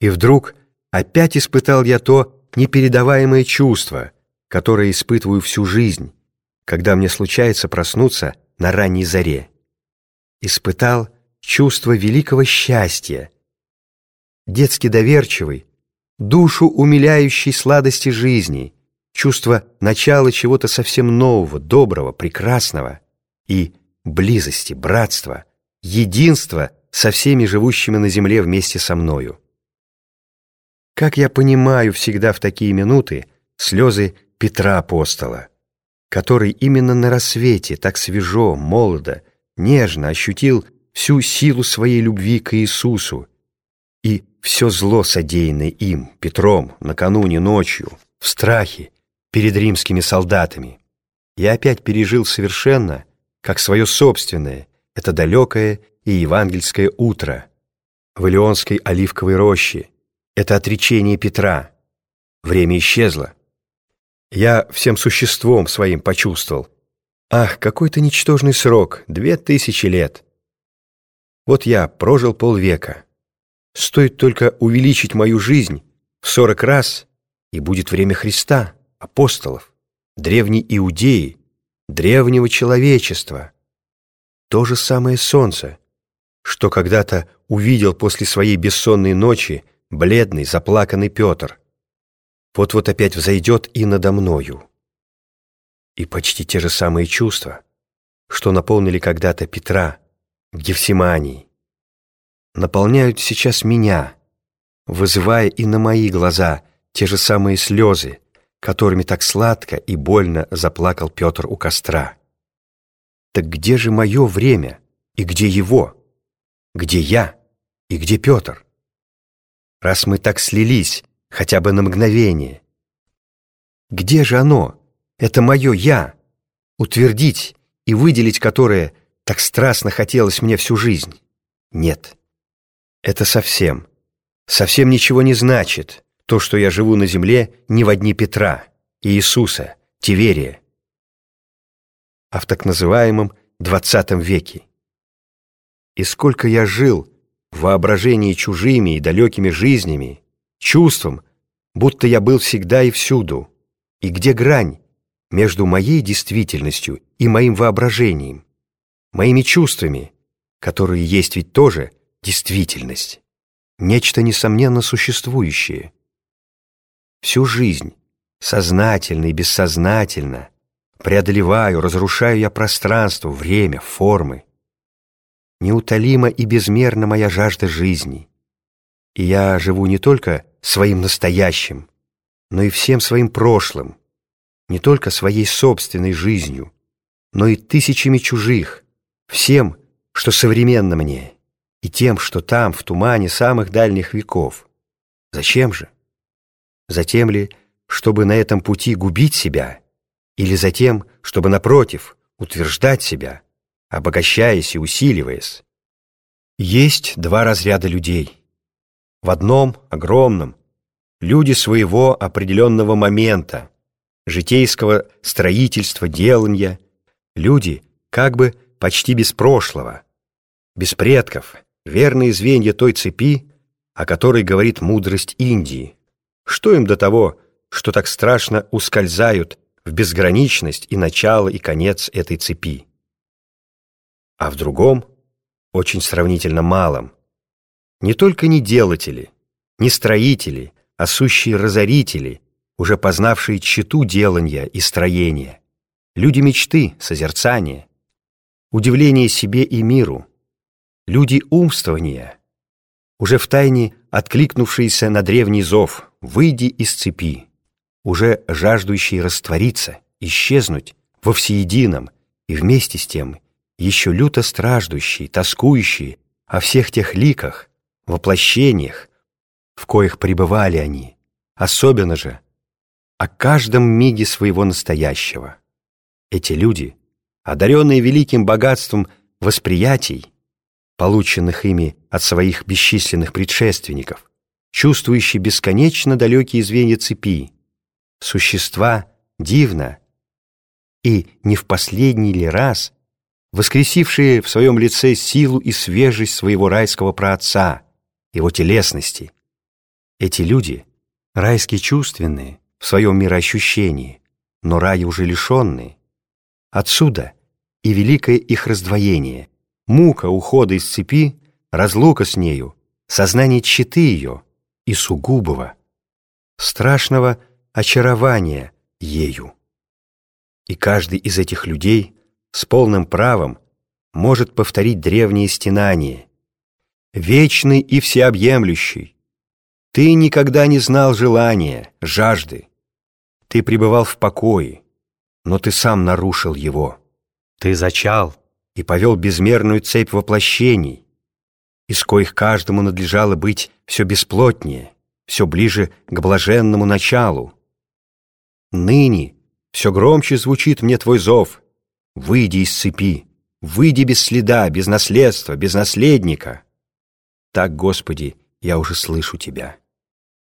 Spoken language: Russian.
И вдруг опять испытал я то непередаваемое чувство, которое испытываю всю жизнь, когда мне случается проснуться на ранней заре. Испытал чувство великого счастья, детски доверчивый, душу умиляющей сладости жизни, чувство начала чего-то совсем нового, доброго, прекрасного и близости, братства, единства со всеми живущими на земле вместе со мною. Как я понимаю всегда в такие минуты слезы Петра Апостола, который именно на рассвете так свежо, молодо, нежно ощутил всю силу своей любви к Иисусу и все зло, содеянное им, Петром, накануне ночью, в страхе, перед римскими солдатами. Я опять пережил совершенно, как свое собственное, это далекое и евангельское утро в Илионской оливковой роще, это отречение Петра. Время исчезло. Я всем существом своим почувствовал. Ах, какой-то ничтожный срок, две тысячи лет. Вот я прожил полвека. Стоит только увеличить мою жизнь в сорок раз, и будет время Христа, апостолов, древней Иудеи, древнего человечества. То же самое солнце, что когда-то увидел после своей бессонной ночи бледный, заплаканный Петр. Вот-вот опять взойдет и надо мною. И почти те же самые чувства, что наполнили когда-то Петра в Гефсимании, наполняют сейчас меня, вызывая и на мои глаза те же самые слезы, которыми так сладко и больно заплакал Петр у костра. Так где же мое время и где его? Где я и где Петр? Раз мы так слились, хотя бы на мгновение, где же оно, это мое «я», утвердить и выделить которое так страстно хотелось мне всю жизнь? Нет. Это совсем, совсем ничего не значит, то, что я живу на земле не в одни Петра, Иисуса, Тиверия, а в так называемом двадцатом веке. И сколько я жил в воображении чужими и далекими жизнями, чувством, будто я был всегда и всюду, и где грань между моей действительностью и моим воображением, моими чувствами, которые есть ведь тоже действительность, нечто несомненно существующее. Всю жизнь, сознательно и бессознательно, преодолеваю, разрушаю я пространство, время, формы. Неутолима и безмерна моя жажда жизни. И я живу не только своим настоящим, но и всем своим прошлым, не только своей собственной жизнью, но и тысячами чужих, всем, что современно мне, и тем, что там, в тумане самых дальних веков. Зачем же? Затем ли, чтобы на этом пути губить себя, или затем, чтобы, напротив, утверждать себя, обогащаясь и усиливаясь? Есть два разряда людей. В одном, огромном, люди своего определенного момента, житейского строительства, делания, люди как бы почти без прошлого, без предков, верные звенья той цепи, о которой говорит мудрость Индии. Что им до того, что так страшно ускользают в безграничность и начало, и конец этой цепи? А в другом, очень сравнительно малом, не только не делатели, не строители, а сущие разорители, уже познавшие тщету делания и строения, люди мечты, созерцания, удивление себе и миру, люди умствования, уже втайне откликнувшиеся на древний зов «Выйди из цепи», уже жаждущие раствориться, исчезнуть во всеедином и вместе с тем еще люто страждущие, тоскующие о всех тех ликах, воплощениях, в коих пребывали они, особенно же о каждом миге своего настоящего. Эти люди, одаренные великим богатством восприятий, полученных ими от своих бесчисленных предшественников, чувствующие бесконечно далекие звенья цепи, существа дивно и не в последний ли раз воскресившие в своем лице силу и свежесть своего райского праотца, его телесности, Эти люди райски чувственные в своем мироощущении, но рая уже лишенные. Отсюда и великое их раздвоение, мука ухода из цепи, разлука с нею, сознание тщеты ее и сугубого, страшного очарования ею. И каждый из этих людей с полным правом может повторить древние стенания. Вечный и всеобъемлющий, ты никогда не знал желания, жажды. Ты пребывал в покое, но ты сам нарушил его. Ты зачал и повел безмерную цепь воплощений, из коих каждому надлежало быть все бесплотнее, все ближе к блаженному началу. Ныне все громче звучит мне твой зов. Выйди из цепи, выйди без следа, без наследства, без наследника. Так, Господи, я уже слышу Тебя.